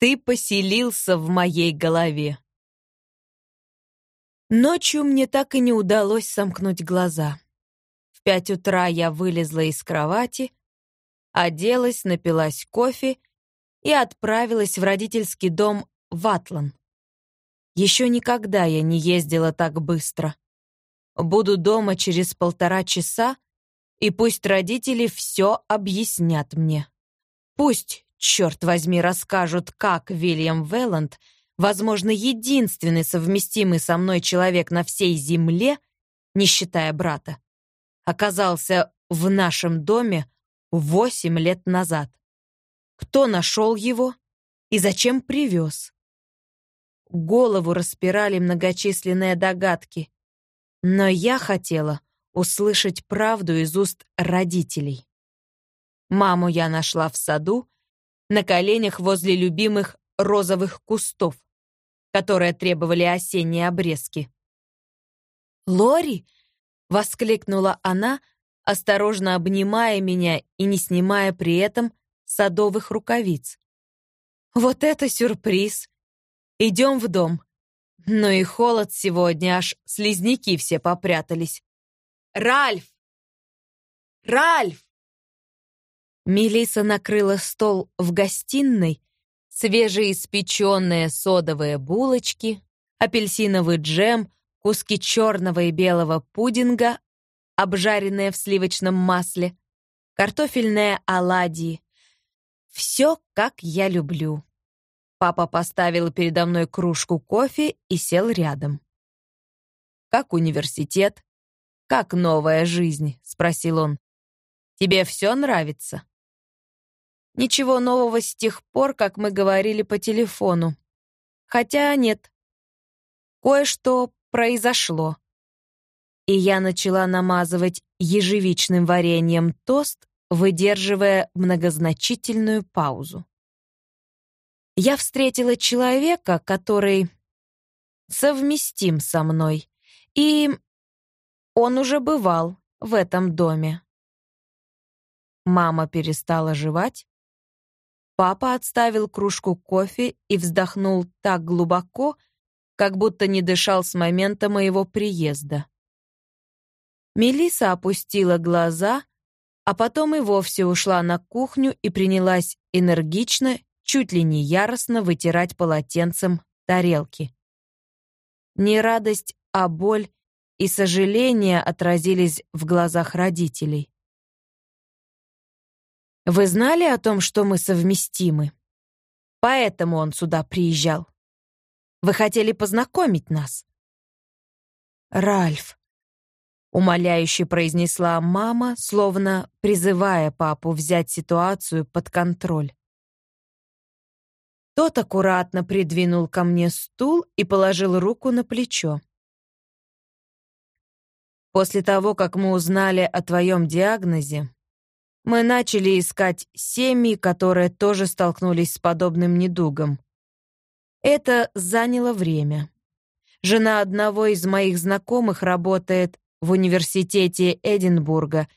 Ты поселился в моей голове. Ночью мне так и не удалось сомкнуть глаза. В пять утра я вылезла из кровати, оделась, напилась кофе и отправилась в родительский дом в Атлан. Еще никогда я не ездила так быстро. Буду дома через полтора часа, и пусть родители все объяснят мне. Пусть, черт возьми, расскажут, как Вильям Велланд, возможно, единственный совместимый со мной человек на всей земле, не считая брата, оказался в нашем доме восемь лет назад. Кто нашел его и зачем привез? Голову распирали многочисленные догадки, но я хотела услышать правду из уст родителей. Маму я нашла в саду, на коленях возле любимых розовых кустов, которые требовали осенние обрезки. «Лори!» — воскликнула она, осторожно обнимая меня и не снимая при этом садовых рукавиц. «Вот это сюрприз! Идем в дом!» Ну и холод сегодня, аж слизняки все попрятались. «Ральф! Ральф!» Мелиса накрыла стол в гостиной, свежеиспеченные содовые булочки, апельсиновый джем, куски черного и белого пудинга, обжаренные в сливочном масле, картофельные оладьи. Все, как я люблю. Папа поставил передо мной кружку кофе и сел рядом. «Как университет? Как новая жизнь?» — спросил он. «Тебе все нравится?» Ничего нового с тех пор, как мы говорили по телефону. Хотя нет. Кое-что произошло и я начала намазывать ежевичным вареньем тост, выдерживая многозначительную паузу. Я встретила человека, который совместим со мной, и он уже бывал в этом доме. Мама перестала жевать. Папа отставил кружку кофе и вздохнул так глубоко, как будто не дышал с момента моего приезда. Мелиса опустила глаза, а потом и вовсе ушла на кухню и принялась энергично, чуть ли не яростно вытирать полотенцем тарелки. Не радость, а боль и сожаление отразились в глазах родителей. «Вы знали о том, что мы совместимы? Поэтому он сюда приезжал. Вы хотели познакомить нас?» «Ральф», умоляюще произнесла мама, словно призывая папу взять ситуацию под контроль. Тот аккуратно придвинул ко мне стул и положил руку на плечо. После того, как мы узнали о твоем диагнозе, мы начали искать семьи, которые тоже столкнулись с подобным недугом. Это заняло время. Жена одного из моих знакомых работает в университете Эдинбурга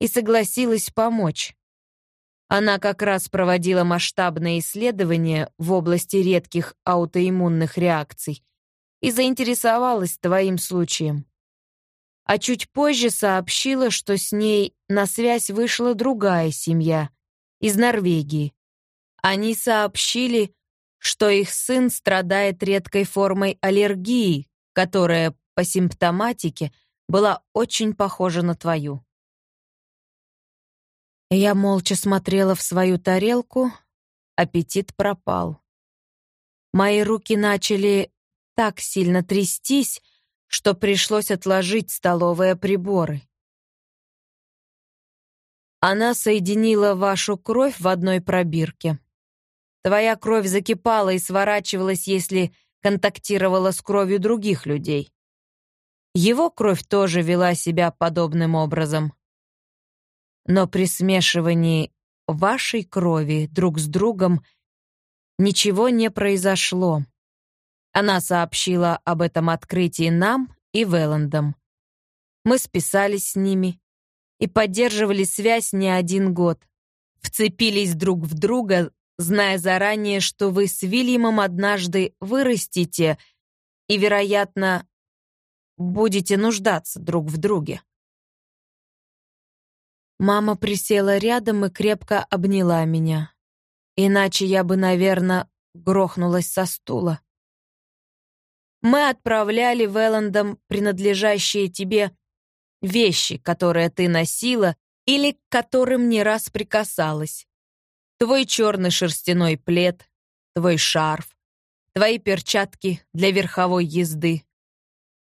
и согласилась помочь. Она как раз проводила масштабное исследование в области редких аутоиммунных реакций и заинтересовалась твоим случаем. А чуть позже сообщила, что с ней на связь вышла другая семья из Норвегии. Они сообщили, что их сын страдает редкой формой аллергии, которая по симптоматике была очень похожа на твою. Я молча смотрела в свою тарелку, аппетит пропал. Мои руки начали так сильно трястись, что пришлось отложить столовые приборы. Она соединила вашу кровь в одной пробирке. Твоя кровь закипала и сворачивалась, если контактировала с кровью других людей. Его кровь тоже вела себя подобным образом. Но при смешивании вашей крови друг с другом ничего не произошло. Она сообщила об этом открытии нам и Велландам. Мы списались с ними и поддерживали связь не один год. Вцепились друг в друга зная заранее, что вы с Вильямом однажды вырастете и, вероятно, будете нуждаться друг в друге. Мама присела рядом и крепко обняла меня. Иначе я бы, наверное, грохнулась со стула. Мы отправляли Велландам принадлежащие тебе вещи, которые ты носила или к которым не раз прикасалась. Твой черный шерстяной плед, твой шарф, твои перчатки для верховой езды.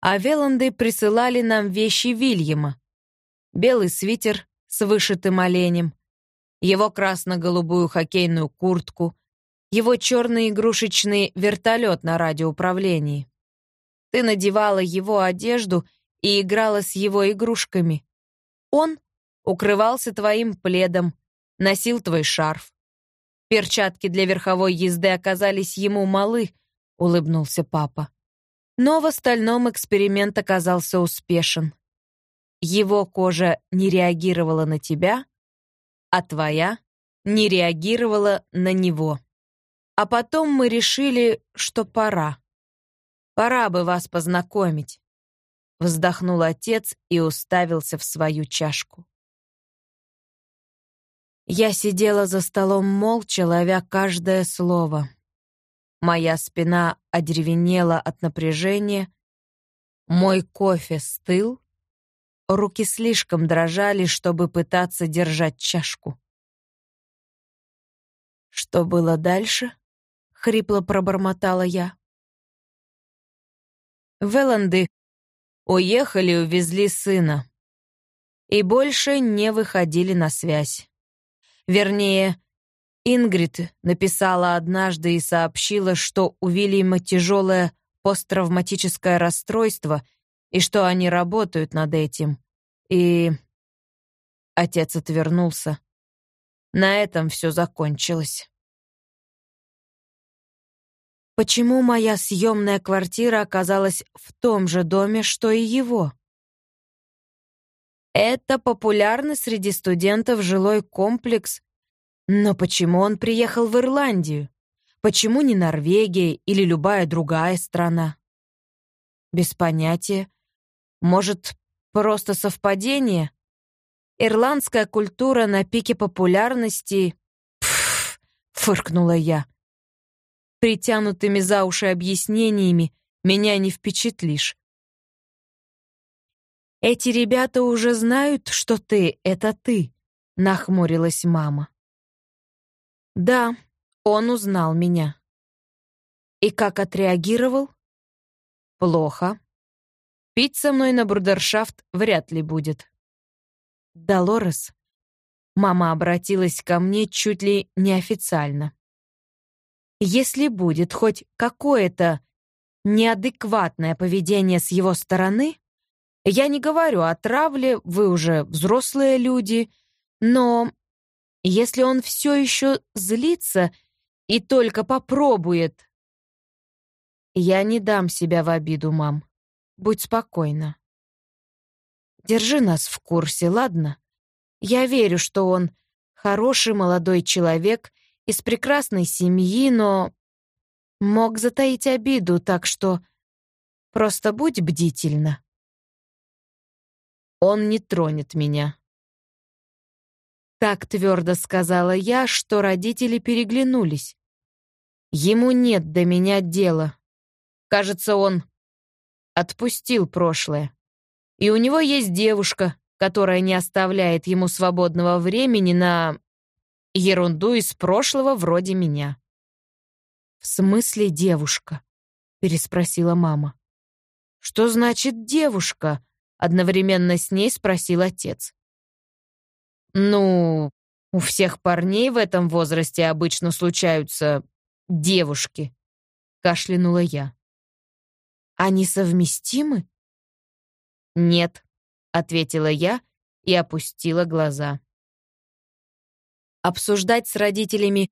А Веланды присылали нам вещи Вильяма. Белый свитер с вышитым оленем, его красно-голубую хоккейную куртку, его черный игрушечный вертолет на радиоуправлении. Ты надевала его одежду и играла с его игрушками. Он укрывался твоим пледом, носил твой шарф. Перчатки для верховой езды оказались ему малы, улыбнулся папа. Но в остальном эксперимент оказался успешен. Его кожа не реагировала на тебя, а твоя не реагировала на него. А потом мы решили, что пора. Пора бы вас познакомить. Вздохнул отец и уставился в свою чашку. Я сидела за столом молча, ловя каждое слово. Моя спина одеревенела от напряжения, мой кофе стыл, руки слишком дрожали, чтобы пытаться держать чашку. Что было дальше? хрипло пробормотала я. Веланды уехали, увезли сына. И больше не выходили на связь. Вернее, Ингрид написала однажды и сообщила, что у Вильяма тяжелое посттравматическое расстройство и что они работают над этим. И отец отвернулся. На этом все закончилось. Почему моя съемная квартира оказалась в том же доме, что и его? Это популярный среди студентов жилой комплекс. Но почему он приехал в Ирландию? Почему не Норвегия или любая другая страна? Без понятия. Может, просто совпадение? Ирландская культура на пике популярности... Пф, фыркнула я. Притянутыми за уши объяснениями меня не впечатлишь. «Эти ребята уже знают, что ты — это ты», — нахмурилась мама. «Да, он узнал меня». «И как отреагировал?» «Плохо. Пить со мной на брудершафт вряд ли будет». «Долорес», Мама обратилась ко мне чуть ли неофициально. Если будет хоть какое-то неадекватное поведение с его стороны, я не говорю о травле, вы уже взрослые люди, но если он все еще злится и только попробует... Я не дам себя в обиду, мам. Будь спокойна. Держи нас в курсе, ладно? Я верю, что он хороший молодой человек из прекрасной семьи, но мог затаить обиду, так что просто будь бдительна. Он не тронет меня. Так твердо сказала я, что родители переглянулись. Ему нет до меня дела. Кажется, он отпустил прошлое. И у него есть девушка, которая не оставляет ему свободного времени на Ерунду из прошлого вроде меня. «В смысле девушка?» — переспросила мама. «Что значит девушка?» — одновременно с ней спросил отец. «Ну, у всех парней в этом возрасте обычно случаются девушки», — кашлянула я. «Они совместимы?» «Нет», — ответила я и опустила глаза. Обсуждать с родителями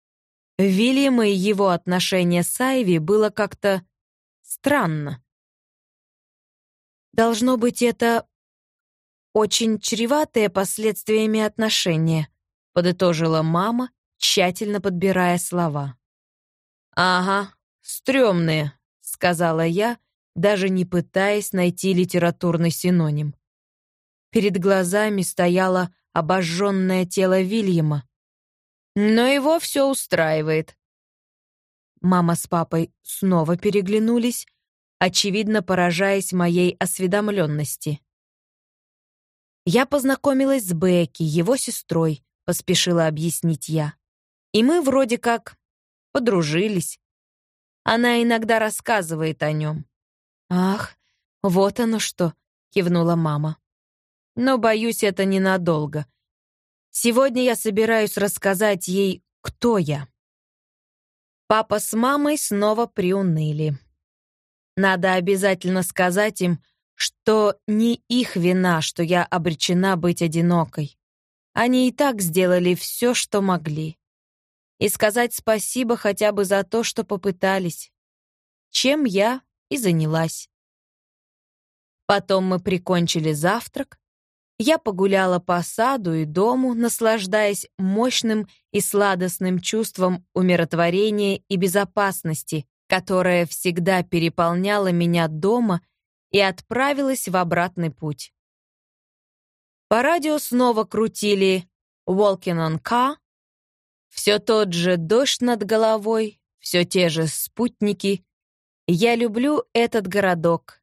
Вильяма и его отношения с Айви было как-то странно. Должно быть, это очень чреватые последствиями отношения, подытожила мама, тщательно подбирая слова. «Ага, стрёмные», — сказала я, даже не пытаясь найти литературный синоним. Перед глазами стояло обожженное тело Вильяма. Но его все устраивает. Мама с папой снова переглянулись, очевидно поражаясь моей осведомленности. «Я познакомилась с Бекки, его сестрой», — поспешила объяснить я. «И мы вроде как подружились. Она иногда рассказывает о нем». «Ах, вот оно что», — кивнула мама. «Но, боюсь, это ненадолго. Сегодня я собираюсь рассказать ей, кто я». Папа с мамой снова приуныли. Надо обязательно сказать им, что не их вина, что я обречена быть одинокой. Они и так сделали все, что могли. И сказать спасибо хотя бы за то, что попытались. Чем я и занялась. Потом мы прикончили завтрак. Я погуляла по саду и дому, наслаждаясь мощным и сладостным чувством умиротворения и безопасности, которая всегда переполняла меня дома и отправилась в обратный путь. По радио снова крутили «Walking on Car», все тот же дождь над головой, все те же спутники. Я люблю этот городок.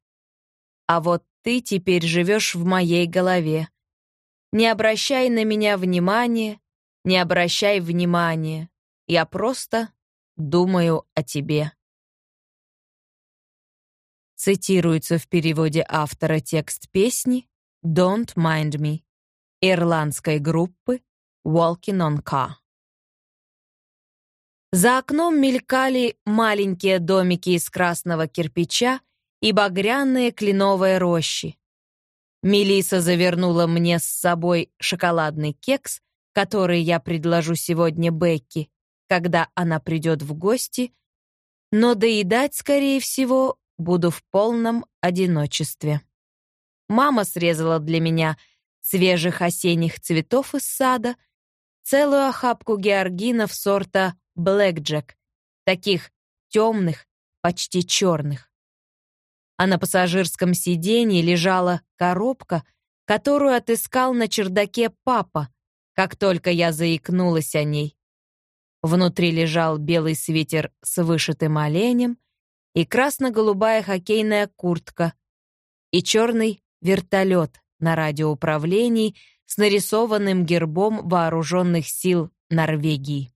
А вот ты теперь живешь в моей голове. Не обращай на меня внимания, не обращай внимания. Я просто думаю о тебе. Цитируется в переводе автора текст песни «Don't Mind Me» ирландской группы «Walking on Car». За окном мелькали маленькие домики из красного кирпича и багряные кленовые рощи. Мелиса завернула мне с собой шоколадный кекс, который я предложу сегодня Бекки, когда она придет в гости, но доедать, скорее всего, буду в полном одиночестве. Мама срезала для меня свежих осенних цветов из сада, целую охапку георгинов сорта «Блэкджек», таких темных, почти черных. А на пассажирском сиденье лежала коробка, которую отыскал на чердаке папа, как только я заикнулась о ней. Внутри лежал белый свитер с вышитым оленем, и красно-голубая хоккейная куртка, и черный вертолет на радиоуправлении с нарисованным гербом вооруженных сил Норвегии.